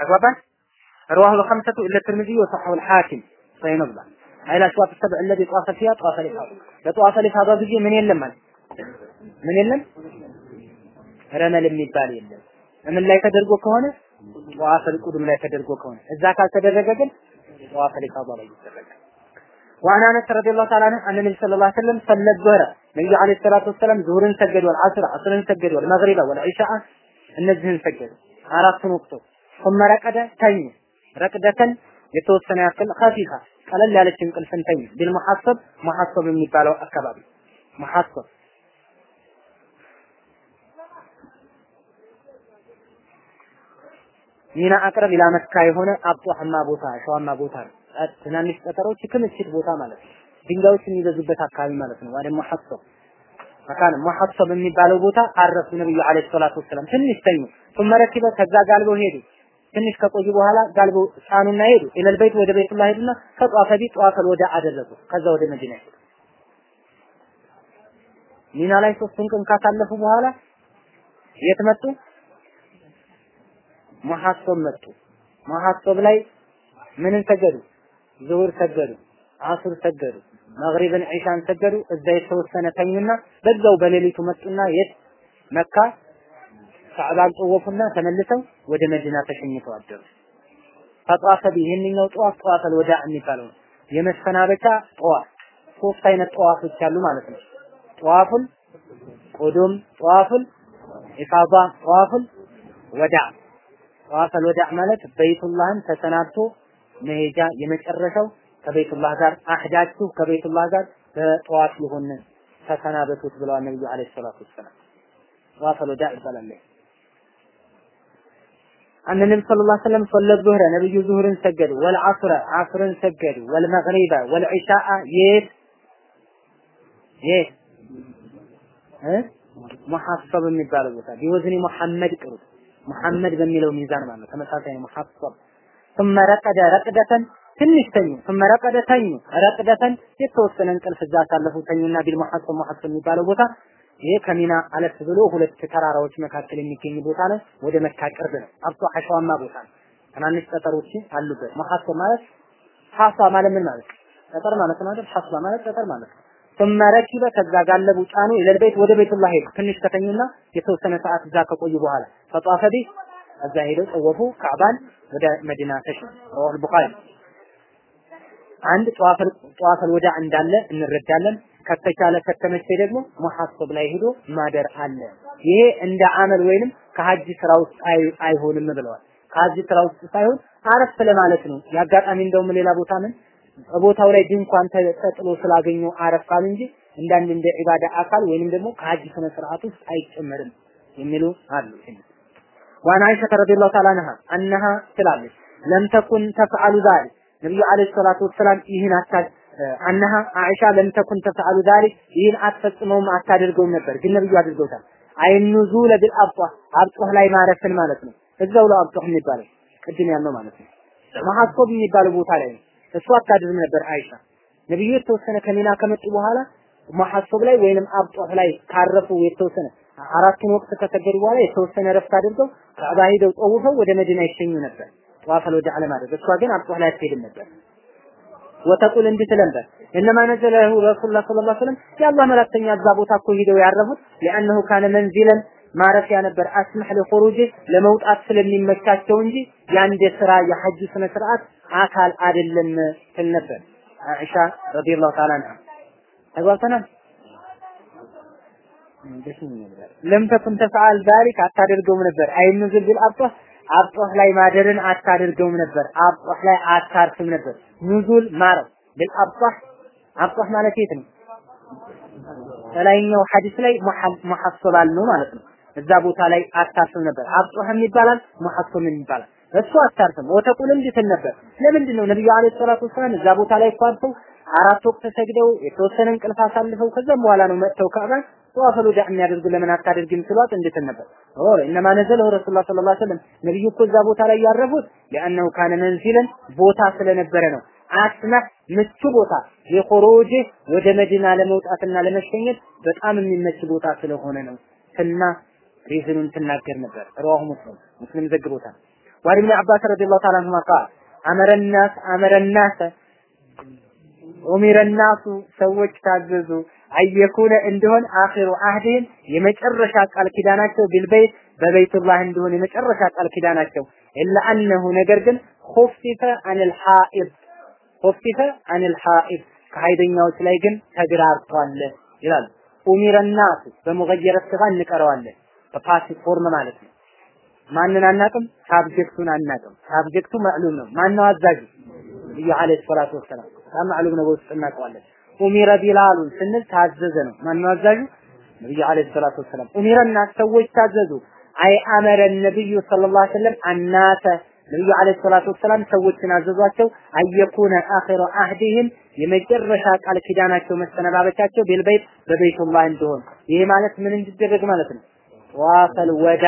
ተግባባን رواه الخمسة إلا الترمذي وصححه الحاكم صحيح نظبا أي الأشواط السبع الذي طاف فيها طاف لفاضة لطواف لفاضة بيجي من يلم من يلم ረመል የሚባል የለም። ምን ላይ ተደርጎ ከሆነ ጠዋፈል ቁዱም ላይ ተደርጎ ከሆነ እዛ ካልተደረገ ግን ጠዋፈል ኢፋዳ ላይ ይደረጋል። وعن انس رضي الله تعالى عنه ان النبي صلى الله عليه وسلم صلى الظهر النبي عليه الصلاه والسلام ظهرን ሰገዱ፣ አልዓስር ዓስርን ሰገዱ፣ አልመግሪባ ወልዒሻአ እነዚህን ሰገዱ አራቱን ወቅቶች ثم رقد ተኙ ረቅደተን የተወሰነ ያክል ኸፊፋ ቀለል ያለች እንቅልፍን ተኙ ቢልሙሐሰብ ሙሐሰብ የሚባለው አካባቢ ሙሐሰብ ሚና አቅረብ ኢላ መካ የሆነ አብጧህማ ቦታ ሸዋማ ቦታ ነው። ትናንሽ ጠጠሮች ክምችት ቦታ ማለት ነው። ድንጋዮች የሚበዙበት አካባቢ ማለት ነው። ወደ ሙሐሰብ መካነ ሙሐሰብ የሚባለው ቦታ አረፉ ነብዩ አለይሂ ሰላቱ ወሰለም ትንሽ ተኙ። ثم ركب ከዛ ጋልበው ሄዱ። ትንሽ ከቆዩ በኋላ ጋልበው ጫኑና ሄዱ። إلى البيت ወደ ቤቱላህ ሄዱና فطاف به ጠዋፈል ወዳ አደረጉ። ከዛ ወደ መዲና ሄዱ። ሚና ላይ ሶስቱን ቀን ካሳለፉ በኋላ የት መጡ? ሙሐሰብ መጡ። ሙሐሰብ ላይ ምንን ሰገዱ? ዙሁር ሰገዱ፣ አሱር ሰገዱ፣ መግሪብን ዒሻን ሰገዱ። እዛ የተወሰነ ተኙና በዛው በሌሊቱ መጡና የት መካ ካዕባን ጠወፉና ተመልሰው ወደ መዲና ተሸኝተው አደሩ። فطاف به ይህንኛው ጠዋፍ ጠዋፈል ወዳ የሚባለው ነው። የመሰናበቻ ጠዋፍ ሶስት አይነት ጠዋፎች አሉ ማለት ነው። ጠዋፉል ቁዱም፣ ጠዋፉል ኢፋዳ፣ ጠዋፉል ወዳ ጠዋፈል ወዳ ማለት በይቱላህን ተሰናብቶ መሄጃ የመጨረሻው ከቤቱላህ ጋር አህዳችሁ ከቤቱላህ ጋር በጠዋፍ ይሁን ተሰናበቱት ብለዋል ነብዩ አለይሂ ሰላቱ ወሰላም። ጠዋፈል ወዳ ይባላል። أن النبي صلى الله عليه وسلم صلى الظهر نبي ظهر سجد والعصر عصر سجد والمغرب والعشاء يت يت ها محصب የሚባለው ቦታ ቢወዝኒ መሐመድ ቅሩት መሐመድ በሚለው ሚዛን ማለት ተመሳሳይ ነው መሐሰብ ثم رقد رقدة ትንሽ ተኙ ثم رقد ተኙ ረቅደተን የተወሰነ እንቅልፍ እዛ አሳለፉ ተኙና ቢል መሐሰብ መሐሰብ የሚባለው ቦታ ይሄ ከሚና አለፍ ብሎ ሁለት ተራራዎች መካከል የሚገኝ ቦታ ነው። ወደ መካ ቅርብ ነው። አብቶ አሸዋማ ቦታ ነው። ትናንሽ ጠጠሮች አሉበት። መሐሰብ ማለት ሐሳ ማለት ምን ማለት ጠጠር ማለት ነው አይደል? ሐሳ ማለት ጠጠር ማለት ነው። ثم ركب ከዛ ጋለቡ ጫኑ ኢለል ቤት ወደ ቤቱላህ ሄዱ። ትንሽ ከተኙና የተወሰነ ሰዓት እዛ ከቆዩ በኋላ ፈጧፈ ቢ እዛ ሄደው ጠወፉ ካዕባን ወደ መዲና ተሸ ረዋህ ቡኻሪ አንድ ጠዋፈል ጠዋፈል ወዳ እንዳለ እንረዳለን። ከተቻለ ከተመቸ ደግሞ ሙሐሰብ ላይ ሄዶ ማደር አለ። ይሄ እንደ አመል ወይንም ከሀጅ ስራ ውስጥ አይሆንም ብለዋል። ከሀጅ ስራ ውስጥ ሳይሆን አረፍ ለማለት ነው። ያጋጣሚ እንደውም ሌላ ቦታ ምን ቦታው ላይ ድንኳን ተጥሎ ስላገኙ አረፍ ካሉ እንጂ እንዳንድ እንደ ዒባዳ አካል ወይንም ደግሞ ከሀጅ ስነ ስርዓት ውስጥ አይጨመርም የሚሉ አሉ። وعن عائشة رضي الله تعالى عنها أنها ትላለች لم تفعل ذلك ነብዩ عليه الصلاة والسلام ይህን አታ أنها አይሻ لم تكن تفعل ذلك ይህን አትፈጽመውም አታደርገውም ነበር፣ ግን ነብዩ አድርገውታል። أي النزول بالأبطح አብጧህ ላይ ማረፍን ማለት ነው። እዛው ላይ አብጧህ የሚባለው ቅድም ያልነው ማለት ነው። መሐሶብ የሚባለው ቦታ ላይ ነው። እሱ አታድርም ነበር አይሻ። ነብዩ የተወሰነ ከሚና ከመጡ በኋላ መሐሶብ ላይ ወይንም አብጧህ ላይ ካረፉ የተወሰነ አራቱን ወቅት ከሰገዱ በኋላ የተወሰነ ረፍት አድርገው ከዕባ ሄደው ጠውፈው ወደ መዲና ይሸኙ ነበር። ጠዋፈል ወደ አለማድረግ እሷ ግን አብጧህ ላይ አትሄድም ነበር። ወተቁል እንዲህ ነበር እነማ ነዘለሁ ረሱሉላህ ሰለላሁ ዐለይሂ ወሰለም? የአላህ እዛ ቦታ እኮ ሂደው ያረፉት ሊአነሁ ካነ መንዚለን ማረፊያ ነበር። አስመህ ለኹሩጅ ለመውጣት ስለሚመቻቸው እንጂ የአንድ ስራ የሐጅ ስነ ስርዓት አካል አይደለም ትል ነበር። አይሻ ረዲየላሁ ተዓላ አንሃ። ተግባብተናል? ለም ተኩን ዛሊክ አታደርገውም ነበር። አይኑዝል ቢል አብጧህ አብጧህ ላይ ማደርን አታደርገውም ነበር። አብጧህ ላይ አታርፍም ነበር ኑዙል ማረፍ ቢል አብጧህ ማለት የት ነው? ከላይኛው ሐዲስ ላይ ሙሐሰባል ነው ማለት ነው። እዛ ቦታ ላይ አታርፍም ነበር። አብጧህም ይባላል ሙሐሰብም ይባላል እሱ አታርፍም። ወተቁል እንድትል ነበር። ለምንድን ነው ነብዩ አለይሂ ሰላቱ ወሰላም እዛ ቦታ ላይ እኮ አርፈው አራት ወቅት ሰግደው የተወሰነ እንቅልፍ አሳልፈው ከዛም በኋላ ነው መጥተው ካዕባን ጠዋፈል ወዲያ የሚያደርጉ ለምን አታደርግም ስሏት እንድትል ነበር። ኦ እነማ ነዘለው ረሱላህ ሰለላሁ ዐለይሂ ወሰለም። ነብዩ እኮ እዛ ቦታ ላይ ያረፉት ለአነሁ ካነ መንዚለን ቦታ ስለነበረ ነው አስና ምቹ ቦታ የኮሮጅ ወደ መዲና ለመውጣትና ለመሸኘት በጣም የሚመች ቦታ ስለሆነ ነው እና reason ኡን ትናገር ነበር። رواه مسلم ሙስሊም ዘግቦታል። وعن ابن عباس رضي الله تعالى عنهما قال أمر الناس أمر الناس أمر الناس ሰዎች ታዘዙ أن يكون እንደሆን آخر عهدهم የመጨረሻ ቃል ኪዳናቸው بالبيت በበይቱላህ እንደሆን የመጨረሻ ቃል ኪዳናቸው إلا أنه ነገር ግን خفف عن الحائض خفف عن الحائض ከሀይደኛዎች ላይ ግን ተግራርቷል ይላል። أمر الناس በ مغير صيغة እንቀረዋለን። በ passive form ማለት ነው። ማንን አናቅም? subject ኡን አናቅም። subject ኡ معلوم ነው። ማን ነው አዛዡ? ነብዩ عليه الصلاة والسلام። معلوم ነው በውስጥ እናውቀዋለን። أمر بلال ስንል ታዘዘ ነው። ማን ነው አዛዡ? ነብዩ عليه الصلاة والسلام። أمر ሰዎች ታዘዙ። أي أمر النبي صلى الله عليه وسلم አናተ ነብዩ አለይሂ ሰላቱ ወሰላም ሰዎችን አዘዟቸው። አየኩነ አኺሩ አህዲህም የመጨረሻ ቃል ኪዳናቸው መሰነባበቻቸው ቤልበይት በቤቱላህ እንደሆን ይሄ ማለት ምን እንዲደረግ ማለት ነው? ጠዋፈል ወዳ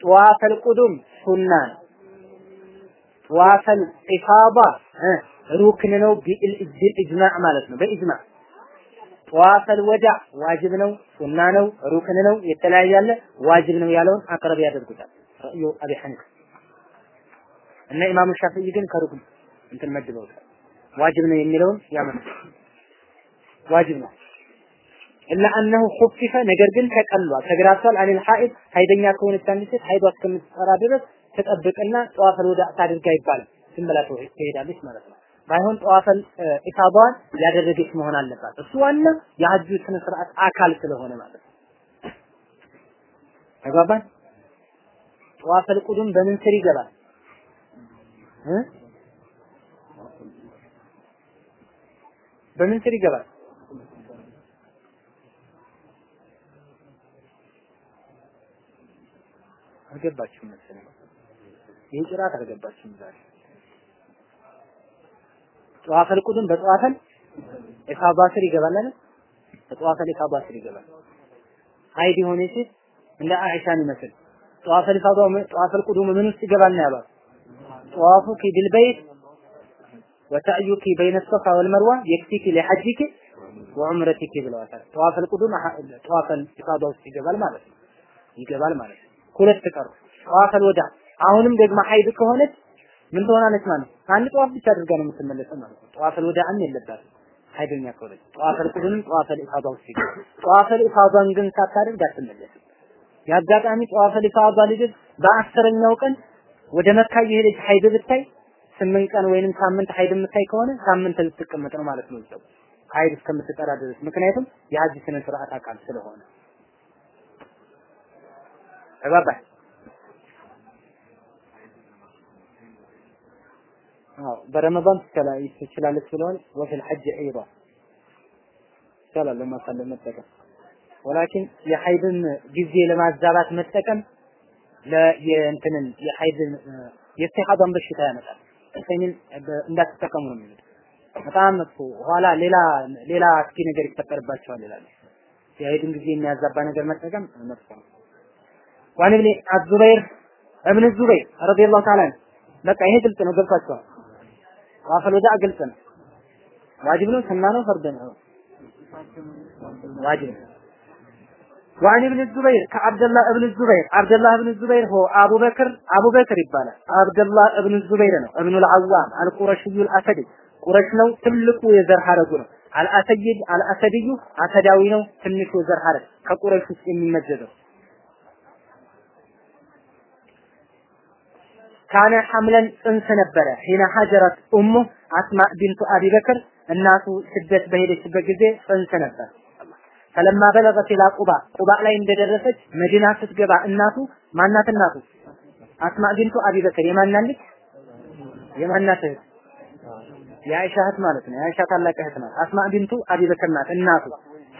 ጠዋፈል ቁዱም ሱና ጠዋፈል ኢፋዳ ሩክን ነው ቢኢጅማዕ ማለት ነው። በኢጅማዕ ጠዋፈል ወዳ ዋጅብ ነው ሱና ነው ሩክን ነው የተለያየ አለ። ዋጅብ ነው ያለውን አቅረብ ያደርጉታል። رأي أبي حنيفة እና ኢማሙ ሻፊዒ ግን ከሩክን እንትን መድበውታል ዋጅብ ነው የሚለውን ያመጣ ዋጅብ ነው። إلا أنه خفف ነገር ግን ተቀሏል ተግራቷል عن الحائض ሀይደኛ ከሆነች አንዲት ሴት ሀይዷ እስከምትጠራ ድረስ ትጠብቅና ጠዋፈል ወዳ ታድርጋ ይባላል። ዝም ትሄዳለች ማለት ነው። ባይሆን ጠዋፈል ኢፋዳዋን ያደረገች መሆን አለባት። እሱ ዋና የሐጁ ስነ ስርዓት አካል ስለሆነ ማለት ነው። ተግባባን? ጠዋፈል ቁዱም በምን ስር ይገባል በምን ስር ይገባል? አልገባችሁም መሰለኝ። ይህ ጭራት አልገባችሁም ዛሬ። ጠዋፈል ቁዱም በጠዋፈል ኢፋዳ ስር ይገባል አይደል? በጠዋፈል ኢፋዳ ስር ይገባል። ሀይድ የሆነ ሴት እንደ አይሻን ይመስል ጠዋፈል ኢፋዳ ጠዋፈል ቁዱም ምን ውስጥ ይገባል ነው ያሏት طوافك بالبيت وسعيك بين الصفا والمروة يكفيك لحجك وعمرتك ብለዋታል ጠዋፈል ቁዱም ጠዋፈል ኢፋዳ ውስጥ ይገባል ማለት ነው ይገባል ማለት ነው ሁለት ቀሩ ጠዋፈል ወዳ አሁንም ደግሞ ሀይድ ከሆነች ምን ትሆናለች ማለት ነው? አንድ ጠዋፍ ብቻ አድርጋ ነው የምትመለሰው ማለት ነው። ጠዋፈል ወዳዕም የለባትም ሀይደኛ ከሆነች ጠዋፈል ቁዱም ጠዋፈል ኢፋዳ ውስጥ ይገባል። ጠዋፈል ኢፋዳን ግን ሳታደርግ አትመለስም። የአጋጣሚ ጠዋፈል ኢፋዳ ልጅ በአስረኛው ቀን ወደ መካ የሄደች ሀይድ ብታይ ስምንት ቀን ወይንም ሳምንት ሀይድ የምታይ ከሆነ ሳምንት ልትቀመጥ ነው ማለት ነው እዛው ሀይድ እስከምትጠራ ድረስ ምክንያቱም የሀጅ ስነ ስርዓት አካል ስለሆነ ተግባባህ? አዎ በረመዳን ትችላለች ብለዋል። ወፊል ሐጅ አይዳ ይቻላል ለማሳለፍ መጠቀም ወላኪን የሐይድን ጊዜ ለማዛባት መጠቀም ለየእንትንን የሐይድን የኢስቲሃዳን በሽታ ያመጣል። እሰኝን እንዳትጠቀሙ ነው የሚሉት። በጣም መጥፎ ኋላ ሌላ ሌላ አስኪ ነገር ይፈጠርባቸዋል ይላል። የሐይድን ጊዜ የሚያዛባ ነገር መጠቀም መጥፎ ነው። وعن ابن الزبير ابن الزبير رضي الله تعالى በቃ ይሄ ግልጽ ነው ገብቷቸዋል። ጠዋፈል ወዳ ግልጽ ነው። ዋጅብ ነው፣ ሱና ነው፣ ፈርድ ነው። ዋጅብ ነው። وعن ابن الزبير ከአብደላህ ኢብኑ ዙበይር አብደላህ ኢብኑ ዙበይር هو አቡበክር አቡበክር ይባላል። አብደላህ ኢብኑ ዙበይር ነው። ابن العوام القرشي الأسدي ቁረሽ ነው። ትልቁ የዘር ሐረጉ ነው። አልአሰይድ አልአሰድዩ አሰዳዊ ነው። ትንሹ የዘር ሐረግ ከቁረሽ ውስጥ የሚመዘዘው ካነ ሐምለን ጽንስ ነበረ። ሂነ ሀጀረት ኡሙ አስማ ቢንቱ አቢ በክር እናቱ ስደት በሄደችበት ጊዜ ጽንስ ነበር። ፈለማ በለገት ኢላ ቁባ። ቁባ ላይ እንደደረሰች መዲና ስትገባ እናቱ ማናት እናቱ? አስማ ቢንቱ አቢ በክር የማናት ልጅ የማናት እህት የአይሻ እህት ማለት ነው። የአይሻ ታላቅ እህት ናት። አስማ ቢንቱ አቢ በክር ናት። እናቱ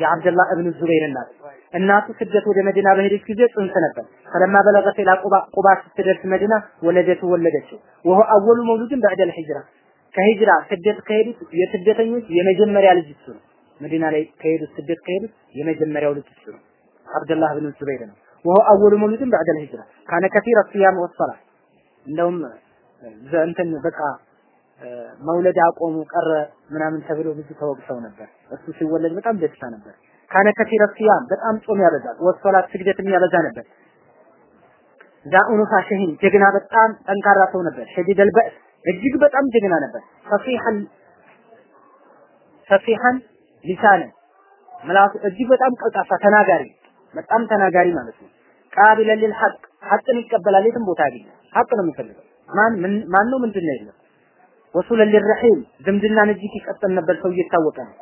የአብደላህ እብን ዙበይር እናት እናቱ ስደት ወደ መዲና በሄደች ጊዜ ጽንስ ነበር። فلما بلغت قباء። ቁባ ስትደርስ መዲና ولدته ወለደችው። وهو أول مولود بعد الهجرة። ከሂጅራ ስደት ከሄዱት የስደተኞች የመጀመሪያ ልጅ እሱ ነው መዲና ላይ ከሄዱት ስደት ከሄዱት የመጀመሪያው ልጅ እሱ ነው። አብደላህ ብን ዙበይር ነው። ወሆ አወሉ መውሉድን በዕደል ሂጅራ ካነ ከቲረ ሲያም ወሰላ። እንደውም እንትን በቃ መውለድ አቆሙ ቀረ ምናምን ተብሎ ብዙ ተወቅሰው ነበር። እሱ ሲወለድ በጣም ደስታ ነበር። ካነ ከቲረ ሲያም በጣም ጾም ያበዛል ወሰላት ስግደትም ያበዛ ነበር። ዛኡኑ ፋሽሂን ጀግና በጣም ጠንካራ ሰው ነበር። ሸዲደል በእስ እጅግ በጣም ጀግና ነበር። ፈሲሐን ፈሲሐን ሊሳነ ምላሱ እጅግ በጣም ቀልጣፋ ተናጋሪ በጣም ተናጋሪ ማለት ነው። ቃቢለን ሊል ሐቅ ሐቅን ይቀበላል። የትም ቦታ ያገኛል። ሐቅ ነው የሚፈልገው። ማን ማን ነው ምንድን ነው የለም። ወሱለን ሊረሒም ዝምድናን እጅግ ይቀጥል ነበር። ሰው እየታወቀ ነው።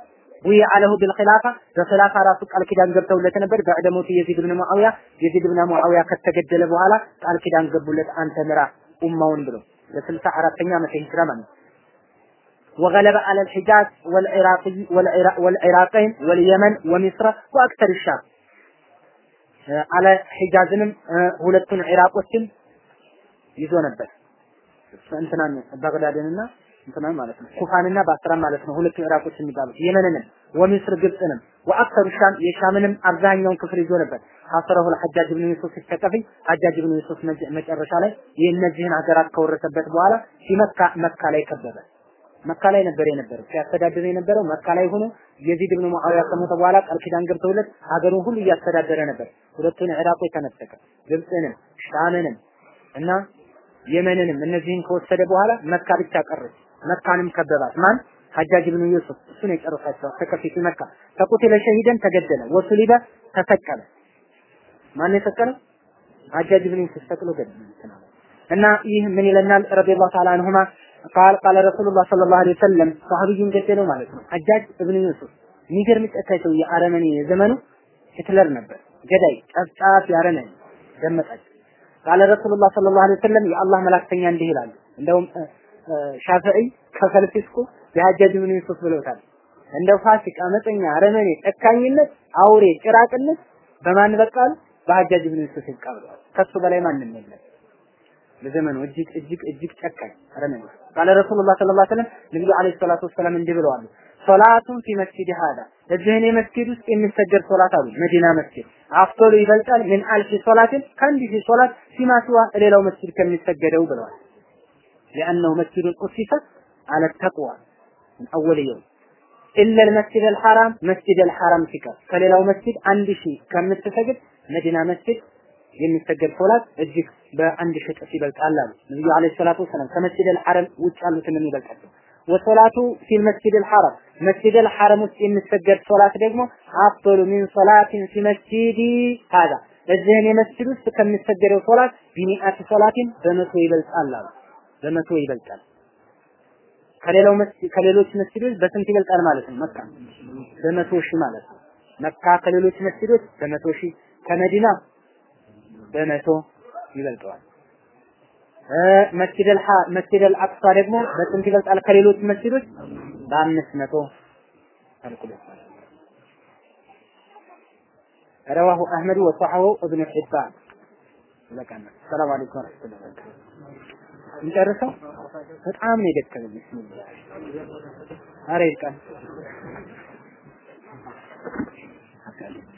ውይ አለሁ ቢልኺላፋ በኺላፋ ራሱ ቃል ኪዳን ገብተውለት ነበር። በዕደ ሞት የዚድ ብን ሙዓዊያ የዚድ ብን ሙዓዊያ ከተገደለ በኋላ ቃል ኪዳን ገቡለት። አንተ ምራ ኡማውን ብሎ ለስልሳ አራተኛ ዓመተ ሂጅራ ማለት ነው። وغلب على الحجاز والعراقي والعراق والعراقين واليمن ومصر وأكثر الشام. على حجاز هولت العراق والسن يزون البس فأنتنا بغدادنا أنتنا ما لسنا كوفاننا بأسرة ما لسنا هولت العراق والسن يزون يمننا ومصر جبتنا وأكثر الشام يشامنا أرزان يوم كفر يزون البس حصره الحجاج بن يوسف الثقفي حجاج بن يوسف مجرش عليه ينزهن عجرات كورة بوالا في مكة مكة لا يكذبه መካ ላይ ነበር የነበረው። ሲያስተዳድር የነበረው መካ ላይ ሆኖ የዚድ ብን ሙዓዊያ ከሞተ በኋላ ቃል ኪዳን ገብተውለት ሀገሩን ሁሉ እያስተዳደረ ነበር። ሁለቱን ኢራቆች ተነጠቀ ግብፅንም ሻምንም እና የመንንም እነዚህን ከወሰደ በኋላ መካ ብቻ ቀረች። መካንም ከበባት። ማን? ሐጃጅ ብን ዩሱፍ። እሱን የጨረሳቸው ተከፊት መካ። ተቁትለ ሸሂደን ተገደለ ወሱሊበ ተሰቀለ። ማን የሰቀለው ሐጃጅ ብን ዩሱፍ ሰቅሎ ገደለ። እና ይህ ምን ይለናል? رضي الله تعالى عنهما قال قال رسول الله صلى الله عليه وسلم ሰሃቢዩን ገደለው ማለት ነው። ሐጃጅ እብን ዩሱፍ የሚገርም ጨካኝ የአረመኔ የዘመኑ ሂትለር ነበር። ገዳይ ጨፍጫፍ ያረመኔ ደመጣች قال رسول الله صلى الله عليه وسلم የአላህ መላክተኛ እንዲህ ይላሉ። እንደውም ሻፊዒ ከፈልፊስኩ የሐጃጅ ብን ዩሱፍ ብለውታል። እንደው ፋሲቅ አመፀኛ አረመኔ ጨካኝነት አውሬ ጭራቅነት በማን በቃል? በሐጃጅ ብን ዩሱፍ ይቃብለዋል ከሱ በላይ ማንም የለም ለዘመኑ እጅግ እጅግ እጅግ ጨካኝ አረመኔ ቃለ ረሱሉላህ ሰለላሁ ዐለይሂ ወሰለም ነብዩ ዐለይሂ ሰላቱ ወሰለም እንዲህ ብለዋል ሶላቱን ፊ መስጂድ ሀዳ እዚህን የመስጊድ ውስጥ የሚሰገድ ሶላት አሉ መዲና መስጊድ አፍቶሉ ይበልጣል ምን አልፊ ሶላትን ከአንድ ሺህ ሶላት ፊማ ሲዋ ሌላው መስጊድ ከሚሰገደው ብለዋል لأنه مسجد أسس على التقوى من أول يوم إلا المسجد الحرام مسجد الحرام ሲቀር ከሌላው መስጊድ አንድ ሺህ ከምትሰግድ መዲና መስጊድ የሚሰገድ ሶላት እጅግ በአንድ ሽጥፍ ይበልጣል አሉ። ነብዩ አለይሂ ሰላቱ ወሰለም ከመስጂደል ሐረም ውጭ ያሉትን ይበልጣሉ? ወሶላቱ ፊል መስጂደል ሐረም። መስጂደል ሐረም ውስጥ የሚሰገድ ሶላት ደግሞ አፍሉ ሚን ሶላቲን ፊ መስጂዲ ሀዛ እዚህን የመስጂድ ውስጥ ከሚሰገደው ሶላት ቢኒአት ሶላቲን በመቶ ይበልጣል አሉ። በመቶ ይበልጣል። ከሌላው መስጂድ ከሌሎች መስጂዶች በስንት ይበልጣል ማለት ነው? መካ በመቶ ሺህ ማለት ነው። መካ ከሌሎች መስጂዶች በመቶ ሺህ። ከመዲና በመቶ ይበልጠዋል። መስጂደል መስጂደል አቅሳ ደግሞ በስንት ይበልጣል ከሌሎች መስጂዶች? በአምስት መቶ አልቁልቷል። ረዋሁ አህመድ ወሰሐሁ እብኑ ሒባን። በቃና ሰላም አለይኩም ወረሕመቱላሂ ወበረካቱህ። እንጨርሰው። በጣም ነው የደከመኝ። ኧረ ይብቃን።